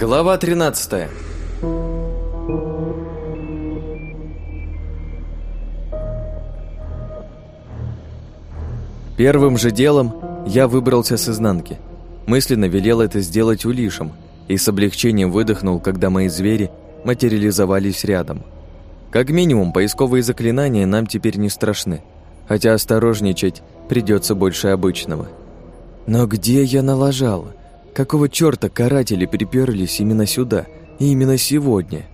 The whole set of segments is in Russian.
Глава 13 Первым же делом я выбрался с изнанки. Мысленно велел это сделать улишем и с облегчением выдохнул, когда мои звери материализовались рядом. Как минимум, поисковые заклинания нам теперь не страшны, хотя осторожничать придется больше обычного. Но где я налажал? Какого чёрта каратели приперлись именно сюда и именно сегодня?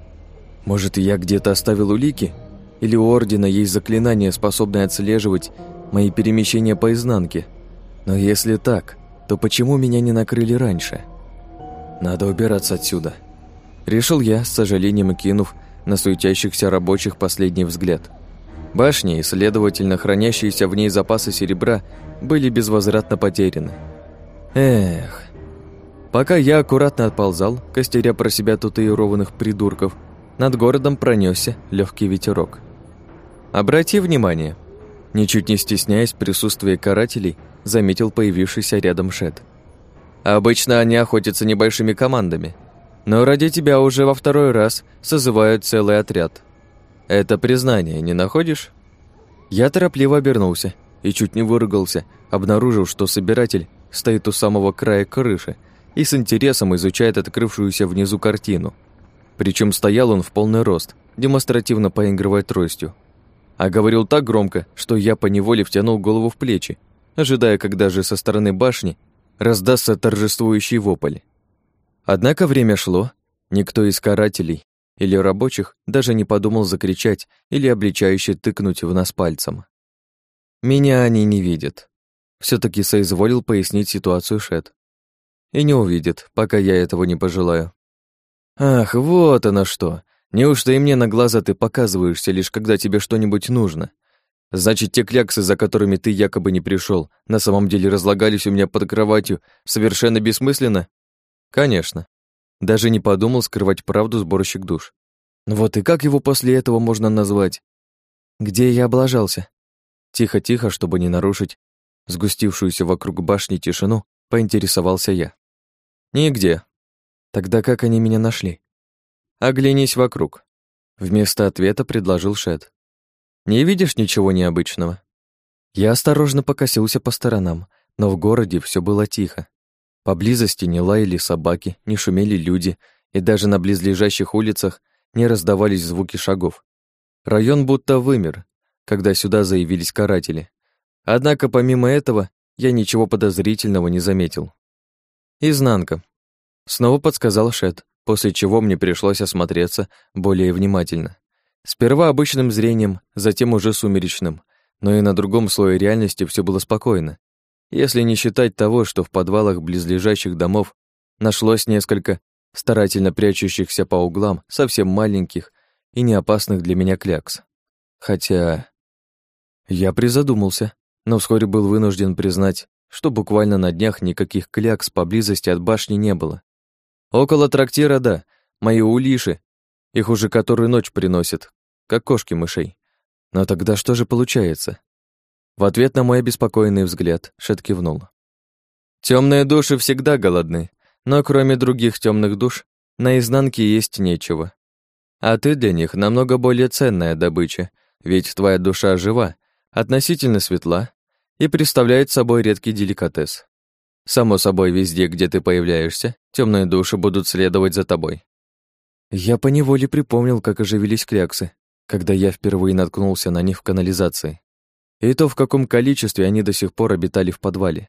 Может, я где-то оставил улики? Или у Ордена есть заклинание, способное отслеживать мои перемещения по изнанке? Но если так, то почему меня не накрыли раньше? Надо убираться отсюда. Решил я, с сожалением кинув на суетящихся рабочих последний взгляд. Башни и, следовательно, хранящиеся в ней запасы серебра были безвозвратно потеряны. Эх. Пока я аккуратно отползал, костеря про себя татуированных придурков, над городом пронесся легкий ветерок. Обрати внимание, ничуть не стесняясь присутствия карателей, заметил появившийся рядом Шет. Обычно они охотятся небольшими командами, но ради тебя уже во второй раз созывают целый отряд. Это признание не находишь? Я торопливо обернулся и чуть не выругался, обнаружив, что собиратель стоит у самого края крыши и с интересом изучает открывшуюся внизу картину. Причем стоял он в полный рост, демонстративно поигрывая тростью. А говорил так громко, что я поневоле втянул голову в плечи, ожидая, когда же со стороны башни раздастся торжествующий вопль. Однако время шло, никто из карателей или рабочих даже не подумал закричать или обличающе тыкнуть в нас пальцем. Меня они не видят. все таки соизволил пояснить ситуацию Шет. И не увидят, пока я этого не пожелаю. Ах, вот оно что. Неужто и мне на глаза ты показываешься, лишь когда тебе что-нибудь нужно? Значит, те кляксы, за которыми ты якобы не пришел, на самом деле разлагались у меня под кроватью совершенно бессмысленно? Конечно. Даже не подумал скрывать правду сборщик душ. Вот и как его после этого можно назвать? Где я облажался? Тихо-тихо, чтобы не нарушить сгустившуюся вокруг башни тишину, поинтересовался я. Нигде. Тогда как они меня нашли? Оглянись вокруг. Вместо ответа предложил Шет. Не видишь ничего необычного? Я осторожно покосился по сторонам, но в городе все было тихо. Поблизости не лаяли собаки, не шумели люди, и даже на близлежащих улицах не раздавались звуки шагов. Район будто вымер, когда сюда заявились каратели. Однако помимо этого я ничего подозрительного не заметил. Изнанка. Снова подсказал Шет, после чего мне пришлось осмотреться более внимательно. Сперва обычным зрением, затем уже сумеречным, но и на другом слое реальности все было спокойно. Если не считать того, что в подвалах близлежащих домов нашлось несколько старательно прячущихся по углам, совсем маленьких и не опасных для меня клякс. Хотя... Я призадумался, но вскоре был вынужден признать, что буквально на днях никаких клякс поблизости от башни не было. Около трактира, да, мои улиши, их уже которую ночь приносят, как кошки мышей. Но тогда что же получается? В ответ на мой обеспокоенный взгляд Шет кивнул. Темные души всегда голодны, но кроме других темных душ, на изнанке есть нечего. А ты для них намного более ценная добыча, ведь твоя душа жива, относительно светла и представляет собой редкий деликатес. Само собой, везде, где ты появляешься, темные души будут следовать за тобой. Я поневоле припомнил, как оживились кляксы, когда я впервые наткнулся на них в канализации. И то, в каком количестве они до сих пор обитали в подвале.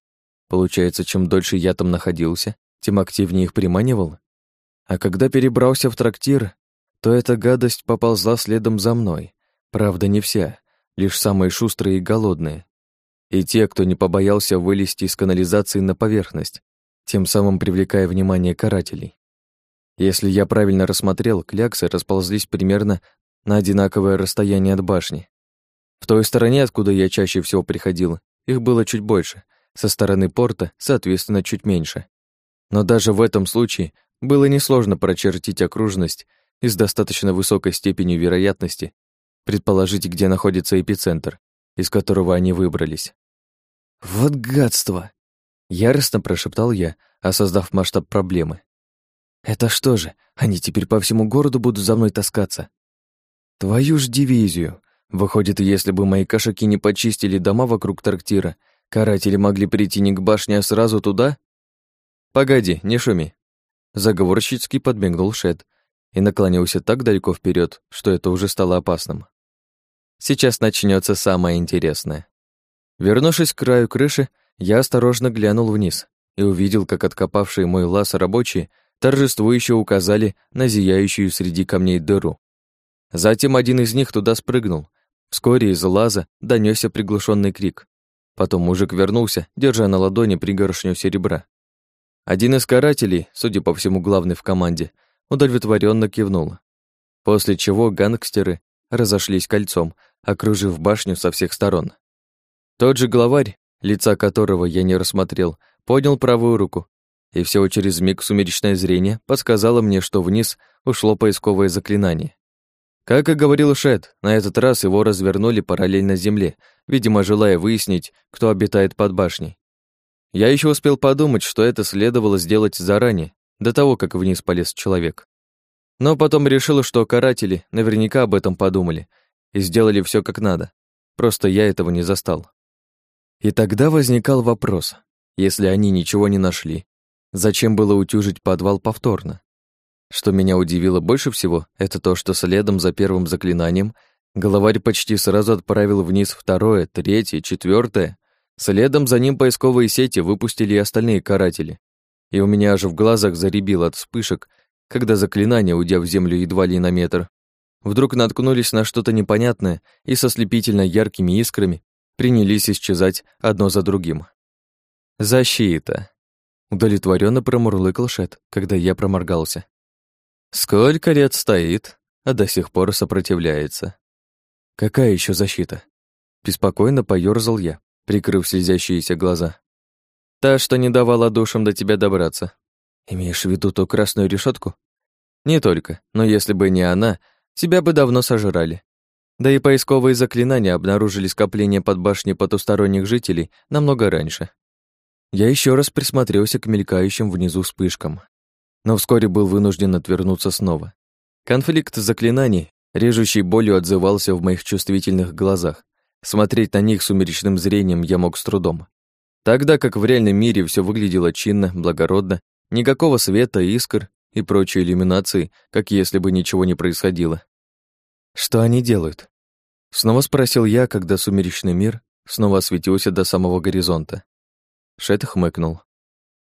Получается, чем дольше я там находился, тем активнее их приманивал. А когда перебрался в трактир, то эта гадость поползла следом за мной. Правда, не вся, лишь самые шустрые и голодные. И те, кто не побоялся вылезти из канализации на поверхность, тем самым привлекая внимание карателей. Если я правильно рассмотрел, кляксы расползлись примерно на одинаковое расстояние от башни. В той стороне, откуда я чаще всего приходил, их было чуть больше, со стороны порта, соответственно, чуть меньше. Но даже в этом случае было несложно прочертить окружность и с достаточно высокой степенью вероятности предположить, где находится эпицентр, из которого они выбрались. «Вот гадство!» — яростно прошептал я, осознав масштаб проблемы. Это что же, они теперь по всему городу будут за мной таскаться? Твою ж дивизию. Выходит, если бы мои кошаки не почистили дома вокруг трактира, каратели могли прийти не к башне, а сразу туда? Погоди, не шуми. Заговорщицки подмигнул Шет и наклонился так далеко вперед, что это уже стало опасным. Сейчас начнется самое интересное. Вернувшись к краю крыши, я осторожно глянул вниз и увидел, как откопавшие мой лаз рабочие торжествующе указали на зияющую среди камней дыру. Затем один из них туда спрыгнул. Вскоре из лаза донесся приглушенный крик. Потом мужик вернулся, держа на ладони пригоршню серебра. Один из карателей, судя по всему главный в команде, удовлетворенно кивнул. После чего гангстеры разошлись кольцом, окружив башню со всех сторон. Тот же главарь, лица которого я не рассмотрел, поднял правую руку, и всего через миг сумеречное зрение подсказало мне, что вниз ушло поисковое заклинание. Как и говорил Шет, на этот раз его развернули параллельно земле, видимо, желая выяснить, кто обитает под башней. Я еще успел подумать, что это следовало сделать заранее, до того, как вниз полез человек. Но потом решил, что каратели наверняка об этом подумали и сделали все как надо. Просто я этого не застал. И тогда возникал вопрос, если они ничего не нашли, зачем было утюжить подвал повторно? Что меня удивило больше всего, это то, что следом за первым заклинанием головарь почти сразу отправил вниз второе, третье, четвертое. Следом за ним поисковые сети выпустили и остальные каратели. И у меня аж в глазах заребило от вспышек, когда заклинания, уйдя в землю едва ли на метр, вдруг наткнулись на что-то непонятное и со слепительно яркими искрами принялись исчезать одно за другим. «Защита!» — удовлетворенно промурлыкал Шет, когда я проморгался. «Сколько лет стоит, а до сих пор сопротивляется. Какая еще защита?» Беспокойно поёрзал я, прикрыв слезящиеся глаза. «Та, что не давала душам до тебя добраться. Имеешь в виду ту красную решетку? Не только, но если бы не она, тебя бы давно сожрали. Да и поисковые заклинания обнаружили скопление под башней потусторонних жителей намного раньше. Я еще раз присмотрелся к мелькающим внизу вспышкам, но вскоре был вынужден отвернуться снова. Конфликт заклинаний, режущий болью, отзывался в моих чувствительных глазах. Смотреть на них сумеречным зрением я мог с трудом. Тогда как в реальном мире все выглядело чинно, благородно, никакого света, искр и прочей иллюминации, как если бы ничего не происходило. «Что они делают?» Снова спросил я, когда сумеречный мир снова осветился до самого горизонта. Шет хмыкнул.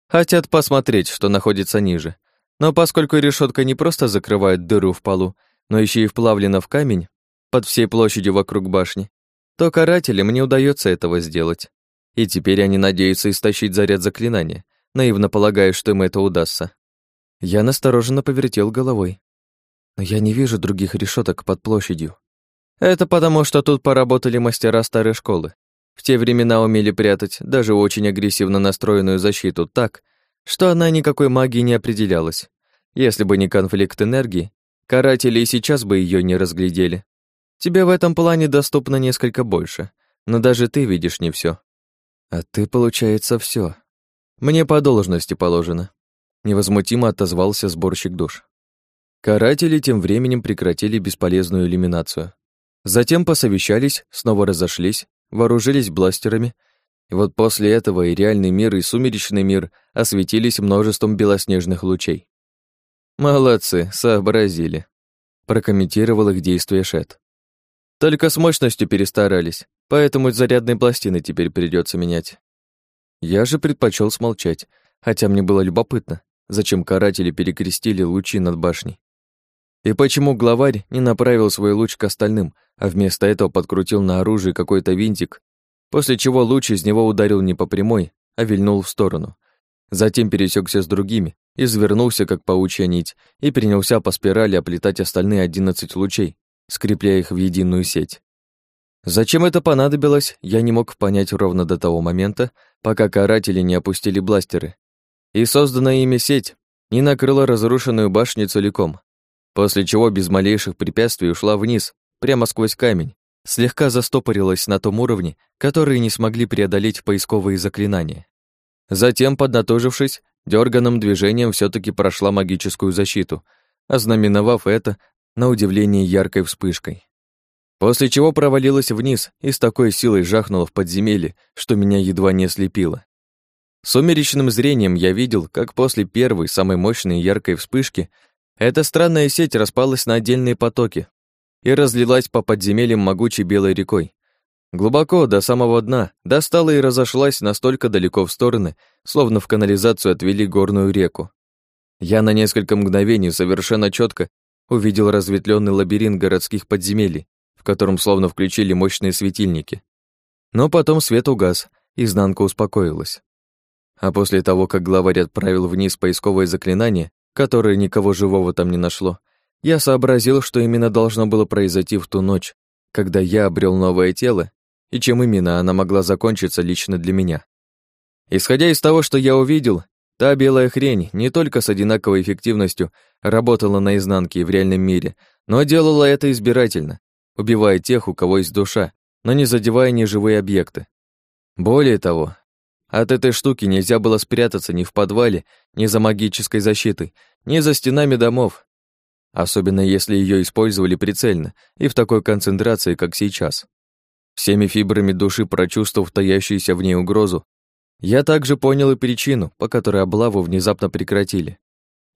«Хотят посмотреть, что находится ниже. Но поскольку решетка не просто закрывает дыру в полу, но еще и вплавлена в камень под всей площадью вокруг башни, то карателям не удается этого сделать. И теперь они надеются истощить заряд заклинания, наивно полагая, что им это удастся. Я настороженно повертел головой. Но я не вижу других решеток под площадью. Это потому, что тут поработали мастера старой школы. В те времена умели прятать даже очень агрессивно настроенную защиту так, что она никакой магии не определялась. Если бы не конфликт энергии, каратели и сейчас бы ее не разглядели. Тебе в этом плане доступно несколько больше, но даже ты видишь не все. А ты, получается, все. Мне по должности положено. Невозмутимо отозвался сборщик душ. Каратели тем временем прекратили бесполезную элиминацию. Затем посовещались, снова разошлись, вооружились бластерами, и вот после этого и реальный мир, и сумеречный мир осветились множеством белоснежных лучей. «Молодцы, сообразили», — прокомментировал их действие Шет. «Только с мощностью перестарались, поэтому зарядные пластины теперь придется менять». Я же предпочел смолчать, хотя мне было любопытно, зачем каратели перекрестили лучи над башней. И почему главарь не направил свой луч к остальным, а вместо этого подкрутил на оружие какой-то винтик, после чего луч из него ударил не по прямой, а вильнул в сторону. Затем пересекся с другими, извернулся, как паучья нить, и принялся по спирали оплетать остальные одиннадцать лучей, скрепляя их в единую сеть. Зачем это понадобилось, я не мог понять ровно до того момента, пока каратели не опустили бластеры. И созданная ими сеть не накрыла разрушенную башню целиком, после чего без малейших препятствий ушла вниз, прямо сквозь камень, слегка застопорилась на том уровне, который не смогли преодолеть поисковые заклинания. Затем, поднатужившись, дерганым движением все таки прошла магическую защиту, ознаменовав это, на удивление, яркой вспышкой. После чего провалилась вниз и с такой силой жахнула в подземелье, что меня едва не ослепило. Сумеречным зрением я видел, как после первой, самой мощной яркой вспышки эта странная сеть распалась на отдельные потоки и разлилась по подземельям могучей белой рекой. Глубоко, до самого дна, достала и разошлась настолько далеко в стороны, словно в канализацию отвели горную реку. Я на несколько мгновений совершенно четко увидел разветвленный лабиринт городских подземелий, в котором словно включили мощные светильники. Но потом свет угас, изнанка успокоилась. А после того, как главарь отправил вниз поисковое заклинание, которое никого живого там не нашло, я сообразил, что именно должно было произойти в ту ночь, когда я обрел новое тело, и чем именно она могла закончиться лично для меня. Исходя из того, что я увидел, та белая хрень не только с одинаковой эффективностью работала на изнанке и в реальном мире, но делала это избирательно, убивая тех, у кого есть душа, но не задевая неживые объекты. Более того, от этой штуки нельзя было спрятаться ни в подвале, ни за магической защитой, ни за стенами домов, особенно если ее использовали прицельно и в такой концентрации, как сейчас. Всеми фибрами души прочувствовав таящуюся в ней угрозу, я также понял и причину, по которой облаву внезапно прекратили.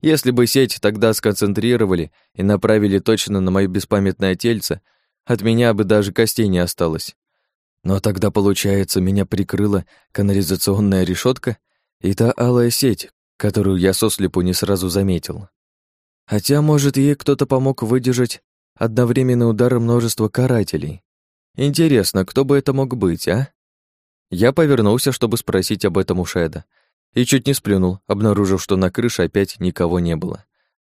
Если бы сеть тогда сконцентрировали и направили точно на моё беспамятное тельце, от меня бы даже костей не осталось. Но тогда, получается, меня прикрыла канализационная решетка и та алая сеть, которую я сослепу не сразу заметил. Хотя, может, ей кто-то помог выдержать одновременный удар множества карателей. Интересно, кто бы это мог быть, а? Я повернулся, чтобы спросить об этом у Шеда, и чуть не сплюнул, обнаружив, что на крыше опять никого не было.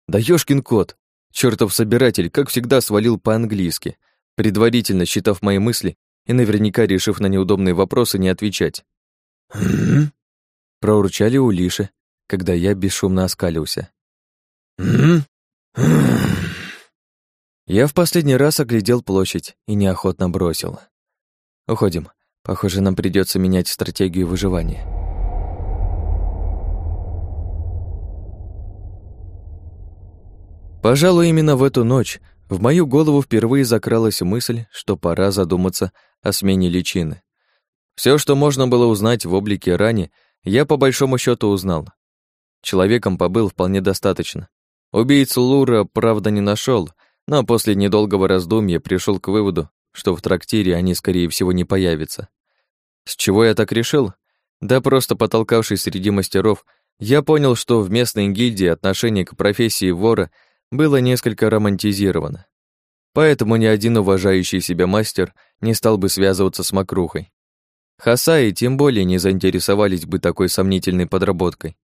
Да ёшкин кот! Чёртов собиратель, как всегда, свалил по-английски, предварительно считав мои мысли и наверняка решив на неудобные вопросы не отвечать. Проурчали у Лиши, когда я бесшумно оскалился. Я в последний раз оглядел площадь и неохотно бросил. Уходим. Похоже, нам придется менять стратегию выживания. Пожалуй, именно в эту ночь в мою голову впервые закралась мысль, что пора задуматься о смене личины. Все, что можно было узнать в облике рани, я по большому счету узнал. Человеком побыл вполне достаточно. Убийцу Лура, правда, не нашел, но после недолгого раздумья пришел к выводу, что в трактире они, скорее всего, не появятся. С чего я так решил? Да просто потолкавшись среди мастеров, я понял, что в местной гильдии отношение к профессии вора было несколько романтизировано. Поэтому ни один уважающий себя мастер не стал бы связываться с мокрухой. Хасаи тем более не заинтересовались бы такой сомнительной подработкой.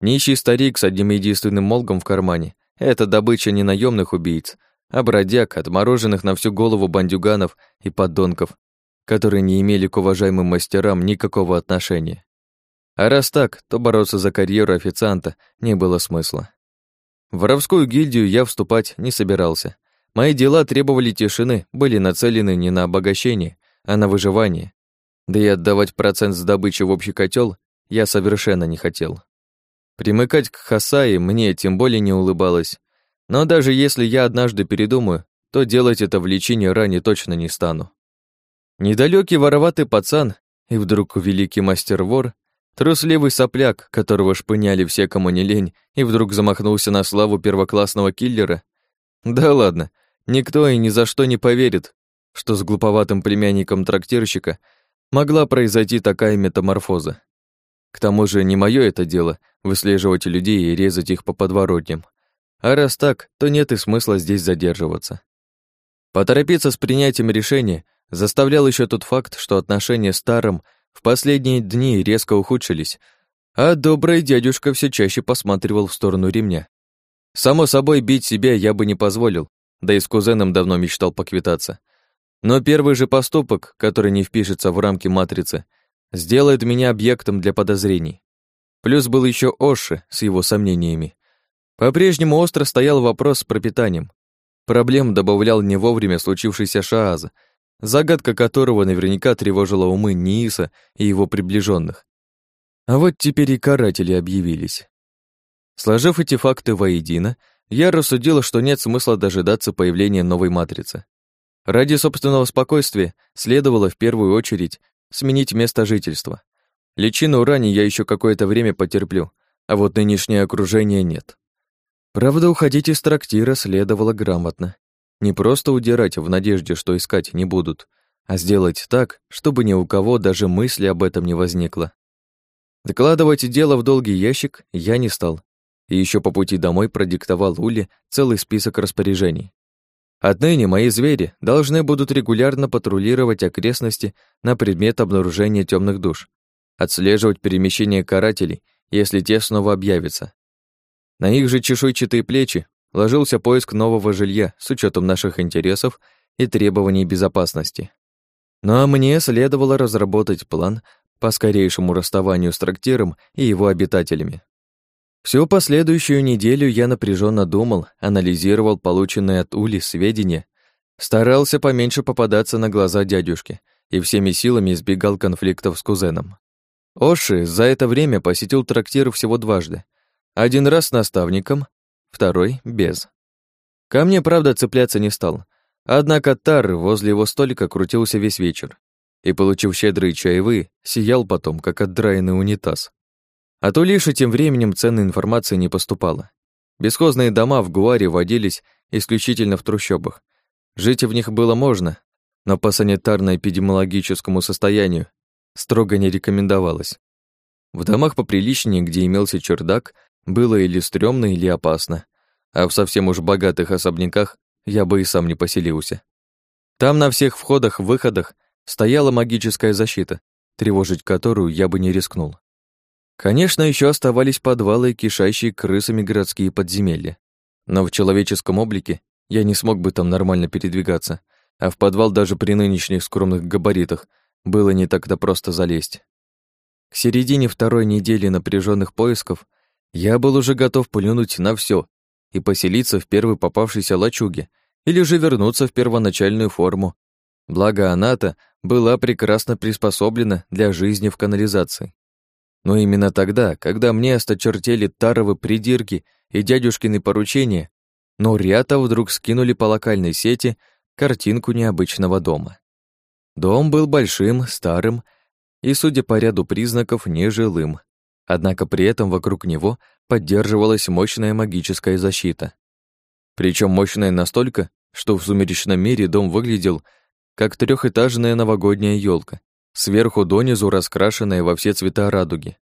Нищий старик с одним единственным молгом в кармане — это добыча не наемных убийц, а бродяг, отмороженных на всю голову бандюганов и поддонков, которые не имели к уважаемым мастерам никакого отношения. А раз так, то бороться за карьеру официанта не было смысла. В воровскую гильдию я вступать не собирался. Мои дела требовали тишины, были нацелены не на обогащение, а на выживание. Да и отдавать процент с добычи в общий котел я совершенно не хотел. Примыкать к Хасаи мне тем более не улыбалось. Но даже если я однажды передумаю, то делать это в лечении ране точно не стану. Недалёкий вороватый пацан и вдруг великий мастер-вор Трусливый сопляк, которого шпыняли все, кому не лень, и вдруг замахнулся на славу первоклассного киллера? Да ладно, никто и ни за что не поверит, что с глуповатым племянником трактирщика могла произойти такая метаморфоза. К тому же не мое это дело выслеживать людей и резать их по подворотням. А раз так, то нет и смысла здесь задерживаться. Поторопиться с принятием решения заставлял еще тот факт, что отношения с Таром в последние дни резко ухудшились, а добрый дядюшка все чаще посматривал в сторону ремня. Само собой, бить себя я бы не позволил, да и с кузеном давно мечтал поквитаться. Но первый же поступок, который не впишется в рамки матрицы, сделает меня объектом для подозрений. Плюс был еще Оши с его сомнениями. По-прежнему остро стоял вопрос с пропитанием. Проблем добавлял не вовремя случившийся Шааз, загадка которого наверняка тревожила умы Нииса и его приближенных. А вот теперь и каратели объявились. Сложив эти факты воедино, я рассудила, что нет смысла дожидаться появления новой матрицы. Ради собственного спокойствия следовало в первую очередь сменить место жительства. Личину рани я еще какое-то время потерплю, а вот нынешнее окружение нет. Правда, уходить из трактира следовало грамотно. Не просто удирать в надежде, что искать не будут, а сделать так, чтобы ни у кого даже мысли об этом не возникло. Докладывать дело в долгий ящик я не стал, и еще по пути домой продиктовал Уле целый список распоряжений. Отныне мои звери должны будут регулярно патрулировать окрестности на предмет обнаружения темных душ, отслеживать перемещение карателей, если те снова объявятся. На их же чешуйчатые плечи ложился поиск нового жилья с учетом наших интересов и требований безопасности. Ну а мне следовало разработать план по скорейшему расставанию с трактиром и его обитателями. Всю последующую неделю я напряженно думал, анализировал полученные от Ули сведения, старался поменьше попадаться на глаза дядюшке и всеми силами избегал конфликтов с кузеном. Оши за это время посетил трактир всего дважды. Один раз с наставником, второй — без. Ко мне, правда, цепляться не стал. Однако Тар возле его столика крутился весь вечер и, получив щедрые чаевые, сиял потом, как отдраенный унитаз. А то лишь тем временем ценной информации не поступало. Бесхозные дома в Гуаре водились исключительно в трущобах. Жить в них было можно, но по санитарно-эпидемиологическому состоянию строго не рекомендовалось. В домах поприличнее, где имелся чердак, было или стрёмно, или опасно, а в совсем уж богатых особняках я бы и сам не поселился. Там на всех входах-выходах стояла магическая защита, тревожить которую я бы не рискнул. Конечно, еще оставались подвалы, кишащие крысами городские подземелья. Но в человеческом облике я не смог бы там нормально передвигаться, а в подвал даже при нынешних скромных габаритах было не так-то просто залезть. К середине второй недели напряженных поисков я был уже готов плюнуть на все и поселиться в первой попавшейся лачуге или же вернуться в первоначальную форму. Благо она-то была прекрасно приспособлена для жизни в канализации. Но именно тогда, когда мне осточертели таровы придирки и дядюшкины поручения, но рята вдруг скинули по локальной сети картинку необычного дома. Дом был большим, старым и, судя по ряду признаков, нежилым. Однако при этом вокруг него поддерживалась мощная магическая защита. Причем мощная настолько, что в сумеречном мире дом выглядел как трехэтажная новогодняя елка, сверху донизу раскрашенная во все цвета радуги.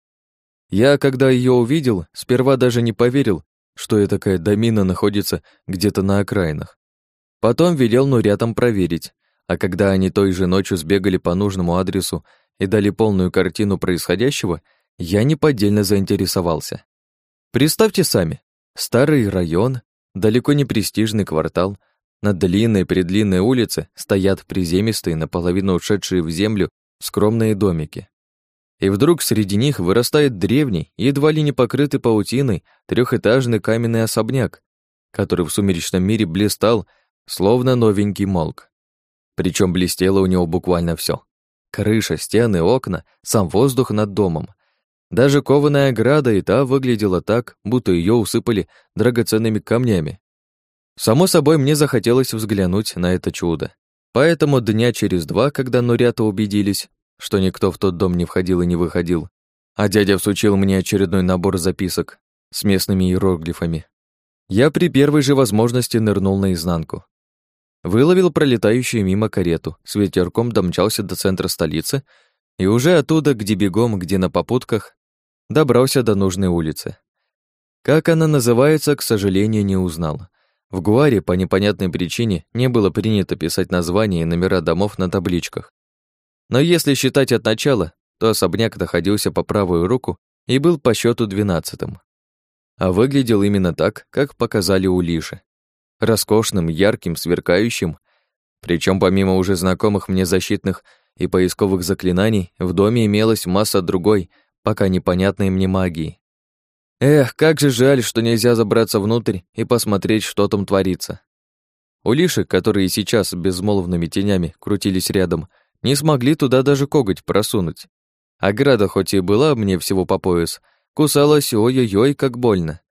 Я, когда ее увидел, сперва даже не поверил, что и такая домина находится где-то на окраинах. Потом велел Нурятам проверить, а когда они той же ночью сбегали по нужному адресу и дали полную картину происходящего, я неподдельно заинтересовался. Представьте сами, старый район, далеко не престижный квартал, на длинной-предлинной улице стоят приземистые, наполовину ушедшие в землю скромные домики. И вдруг среди них вырастает древний, едва ли не покрытый паутиной, трехэтажный каменный особняк, который в сумеречном мире блистал, словно новенький молк. Причем блестело у него буквально все: Крыша, стены, окна, сам воздух над домом. Даже кованая ограда и та выглядела так, будто ее усыпали драгоценными камнями. Само собой, мне захотелось взглянуть на это чудо. Поэтому дня через два, когда нурята убедились, что никто в тот дом не входил и не выходил, а дядя всучил мне очередной набор записок с местными иероглифами, я при первой же возможности нырнул наизнанку. Выловил пролетающую мимо карету, с ветерком домчался до центра столицы и уже оттуда, где бегом, где на попутках, добрался до нужной улицы. Как она называется, к сожалению, не узнал. В Гуаре по непонятной причине не было принято писать названия и номера домов на табличках. Но если считать от начала, то особняк находился по правую руку и был по счету двенадцатым. А выглядел именно так, как показали у Лиши. Роскошным, ярким, сверкающим. Причем помимо уже знакомых мне защитных и поисковых заклинаний, в доме имелась масса другой, пока непонятной мне магии. Эх, как же жаль, что нельзя забраться внутрь и посмотреть, что там творится. Улиши, которые сейчас безмолвными тенями крутились рядом, не смогли туда даже коготь просунуть. Ограда хоть и была мне всего по пояс, кусалась ой-ой-ой, как больно.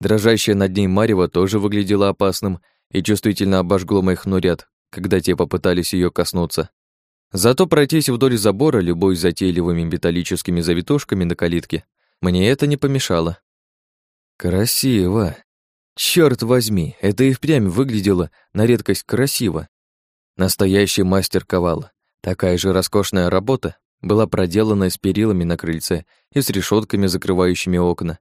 Дрожащая над ней Марева тоже выглядела опасным и чувствительно обожгло моих нурят, когда те попытались ее коснуться. Зато пройтись вдоль забора, любой затейливыми металлическими завитушками на калитке, мне это не помешало. Красиво. Черт возьми, это и впрямь выглядело на редкость красиво. Настоящий мастер ковала. Такая же роскошная работа была проделана с перилами на крыльце и с решетками, закрывающими окна.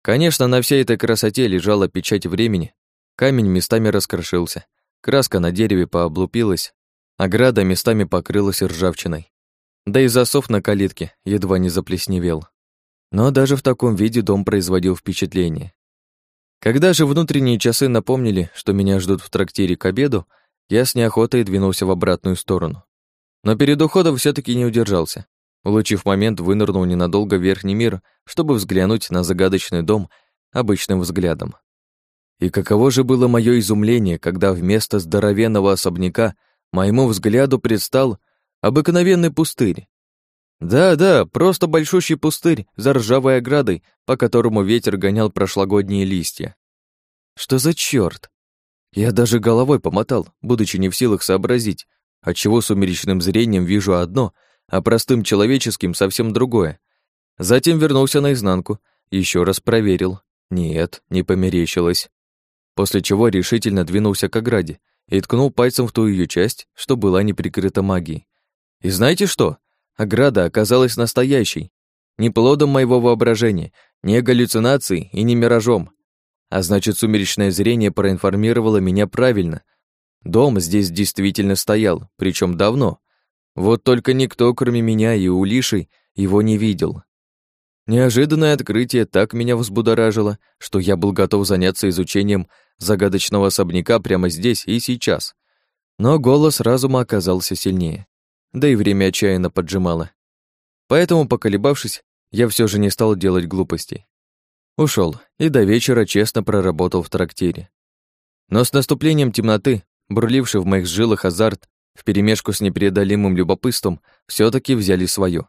Конечно, на всей этой красоте лежала печать времени. Камень местами раскрошился, краска на дереве пооблупилась, ограда местами покрылась ржавчиной. Да и засов на калитке едва не заплесневел. Но даже в таком виде дом производил впечатление. Когда же внутренние часы напомнили, что меня ждут в трактире к обеду, я с неохотой двинулся в обратную сторону. Но перед уходом все таки не удержался. Улучив момент, вынырнул ненадолго в верхний мир, чтобы взглянуть на загадочный дом обычным взглядом. И каково же было мое изумление, когда вместо здоровенного особняка моему взгляду предстал обыкновенный пустырь. Да-да, просто большущий пустырь за ржавой оградой, по которому ветер гонял прошлогодние листья. Что за чёрт? Я даже головой помотал, будучи не в силах сообразить, отчего сумеречным зрением вижу одно, а простым человеческим совсем другое. Затем вернулся наизнанку, еще раз проверил. Нет, не померещилось. После чего решительно двинулся к ограде и ткнул пальцем в ту ее часть, что была не прикрыта магией. И знаете что? Ограда оказалась настоящей. Не плодом моего воображения, не галлюцинацией и не миражом. А значит, сумеречное зрение проинформировало меня правильно. Дом здесь действительно стоял, причем давно. Вот только никто, кроме меня и Улиши, его не видел. Неожиданное открытие так меня взбудоражило, что я был готов заняться изучением загадочного особняка прямо здесь и сейчас. Но голос разума оказался сильнее, да и время отчаянно поджимало. Поэтому, поколебавшись, я все же не стал делать глупостей. Ушел и до вечера честно проработал в трактире. Но с наступлением темноты, бурливший в моих жилах азарт, вперемешку с непреодолимым любопытством, все таки взяли свое.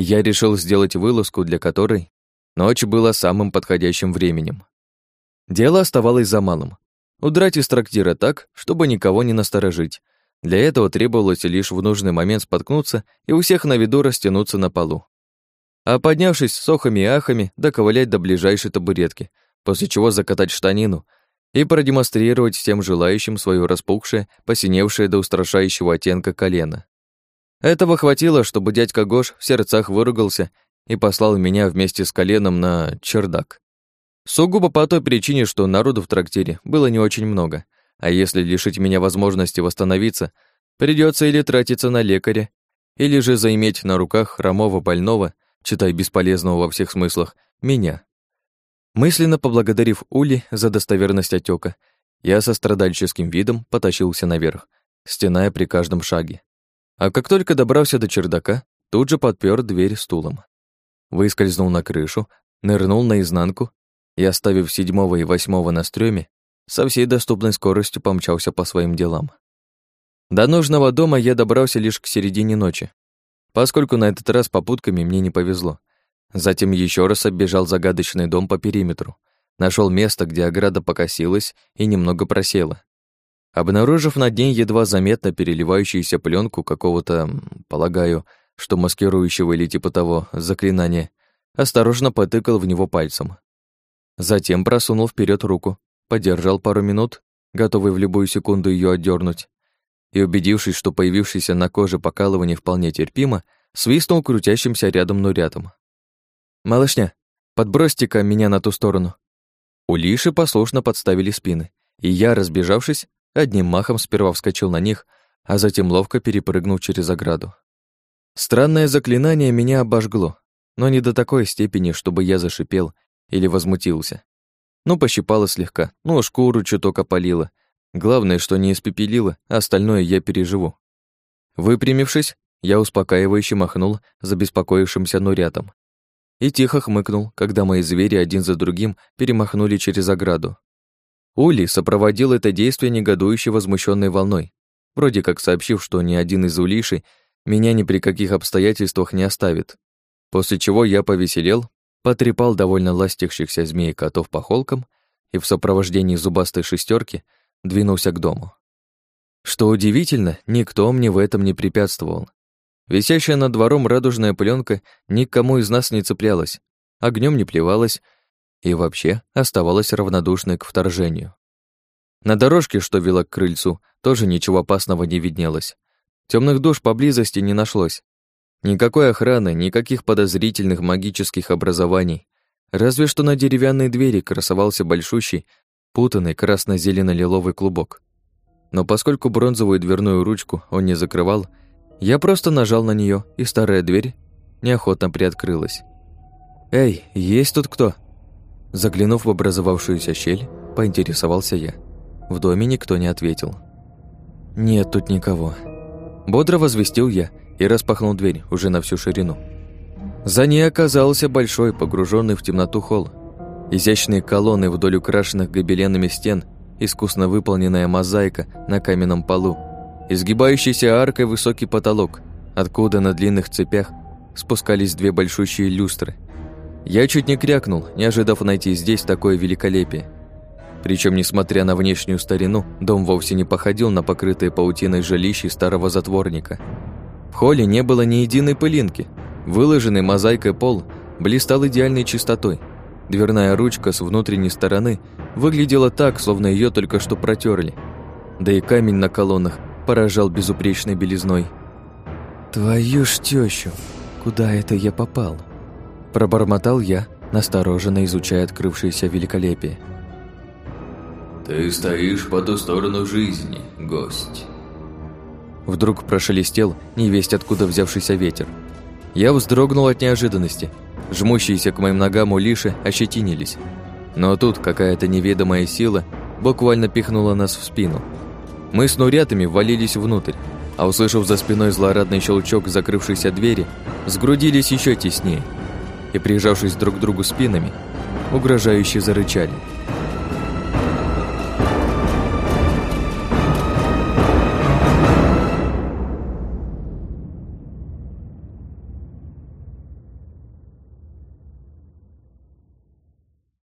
Я решил сделать вылазку, для которой ночь была самым подходящим временем. Дело оставалось за малым. Удрать из трактира так, чтобы никого не насторожить. Для этого требовалось лишь в нужный момент споткнуться и у всех на виду растянуться на полу а поднявшись с охами и ахами, доковылять до ближайшей табуретки, после чего закатать штанину и продемонстрировать всем желающим свое распухшее, посиневшее до устрашающего оттенка колено. Этого хватило, чтобы дядька Гош в сердцах выругался и послал меня вместе с коленом на чердак. Сугубо по той причине, что народу в трактире было не очень много, а если лишить меня возможности восстановиться, придется или тратиться на лекаря, или же заиметь на руках хромого больного, читай бесполезного во всех смыслах, меня. Мысленно поблагодарив Ули за достоверность отека, я со страдальческим видом потащился наверх, стеная при каждом шаге. А как только добрался до чердака, тут же подпер дверь стулом. Выскользнул на крышу, нырнул наизнанку и, оставив седьмого и восьмого на стреме, со всей доступной скоростью помчался по своим делам. До нужного дома я добрался лишь к середине ночи, поскольку на этот раз попутками мне не повезло. Затем еще раз оббежал загадочный дом по периметру, нашел место, где ограда покосилась и немного просела. Обнаружив над ней едва заметно переливающуюся пленку какого-то, полагаю, что маскирующего или типа того заклинания, осторожно потыкал в него пальцем. Затем просунул вперед руку, подержал пару минут, готовый в любую секунду ее отдернуть, и, убедившись, что появившееся на коже покалывание вполне терпимо, свистнул крутящимся рядом нурятом. «Малышня, подбросьте-ка меня на ту сторону». Улиши послушно подставили спины, и я, разбежавшись, одним махом сперва вскочил на них, а затем ловко перепрыгнул через ограду. Странное заклинание меня обожгло, но не до такой степени, чтобы я зашипел или возмутился. Ну, пощипало слегка, ну, шкуру чуток опалило, Главное, что не испепелило, а остальное я переживу. Выпрямившись, я успокаивающе махнул за беспокоившимся нурятом. И тихо хмыкнул, когда мои звери один за другим перемахнули через ограду. Ули сопроводил это действие негодующе возмущенной волной, вроде как сообщив, что ни один из улишей меня ни при каких обстоятельствах не оставит. После чего я повеселел, потрепал довольно ластящихся змей котов по холкам и в сопровождении зубастой шестерки двинулся к дому. Что удивительно, никто мне в этом не препятствовал. Висящая над двором радужная пленка никому из нас не цеплялась, огнем не плевалась и вообще оставалась равнодушной к вторжению. На дорожке, что вела к крыльцу, тоже ничего опасного не виднелось. Темных душ поблизости не нашлось. Никакой охраны, никаких подозрительных магических образований. Разве что на деревянной двери красовался большущий, путанный красно-зелено-лиловый клубок. Но поскольку бронзовую дверную ручку он не закрывал, я просто нажал на нее, и старая дверь неохотно приоткрылась. «Эй, есть тут кто?» Заглянув в образовавшуюся щель, поинтересовался я. В доме никто не ответил. «Нет тут никого». Бодро возвестил я и распахнул дверь уже на всю ширину. За ней оказался большой, погруженный в темноту холл. Изящные колонны вдоль украшенных гобеленами стен, искусно выполненная мозаика на каменном полу, изгибающийся аркой высокий потолок, откуда на длинных цепях спускались две большущие люстры. Я чуть не крякнул, не ожидав найти здесь такое великолепие. Причем, несмотря на внешнюю старину, дом вовсе не походил на покрытые паутиной жилище старого затворника. В холле не было ни единой пылинки. Выложенный мозаикой пол блистал идеальной чистотой. Дверная ручка с внутренней стороны выглядела так, словно ее только что протерли. Да и камень на колоннах поражал безупречной белизной. «Твою ж тещу! Куда это я попал?» Пробормотал я, настороженно изучая открывшееся великолепие. «Ты стоишь по ту сторону жизни, гость». Вдруг прошелестел невесть откуда взявшийся ветер. Я вздрогнул от неожиданности. Жмущиеся к моим ногам улиши ощетинились. Но тут какая-то неведомая сила буквально пихнула нас в спину. Мы с нурятами ввалились внутрь, а услышав за спиной злорадный щелчок закрывшейся двери, сгрудились еще теснее и, прижавшись друг к другу спинами, угрожающе зарычали –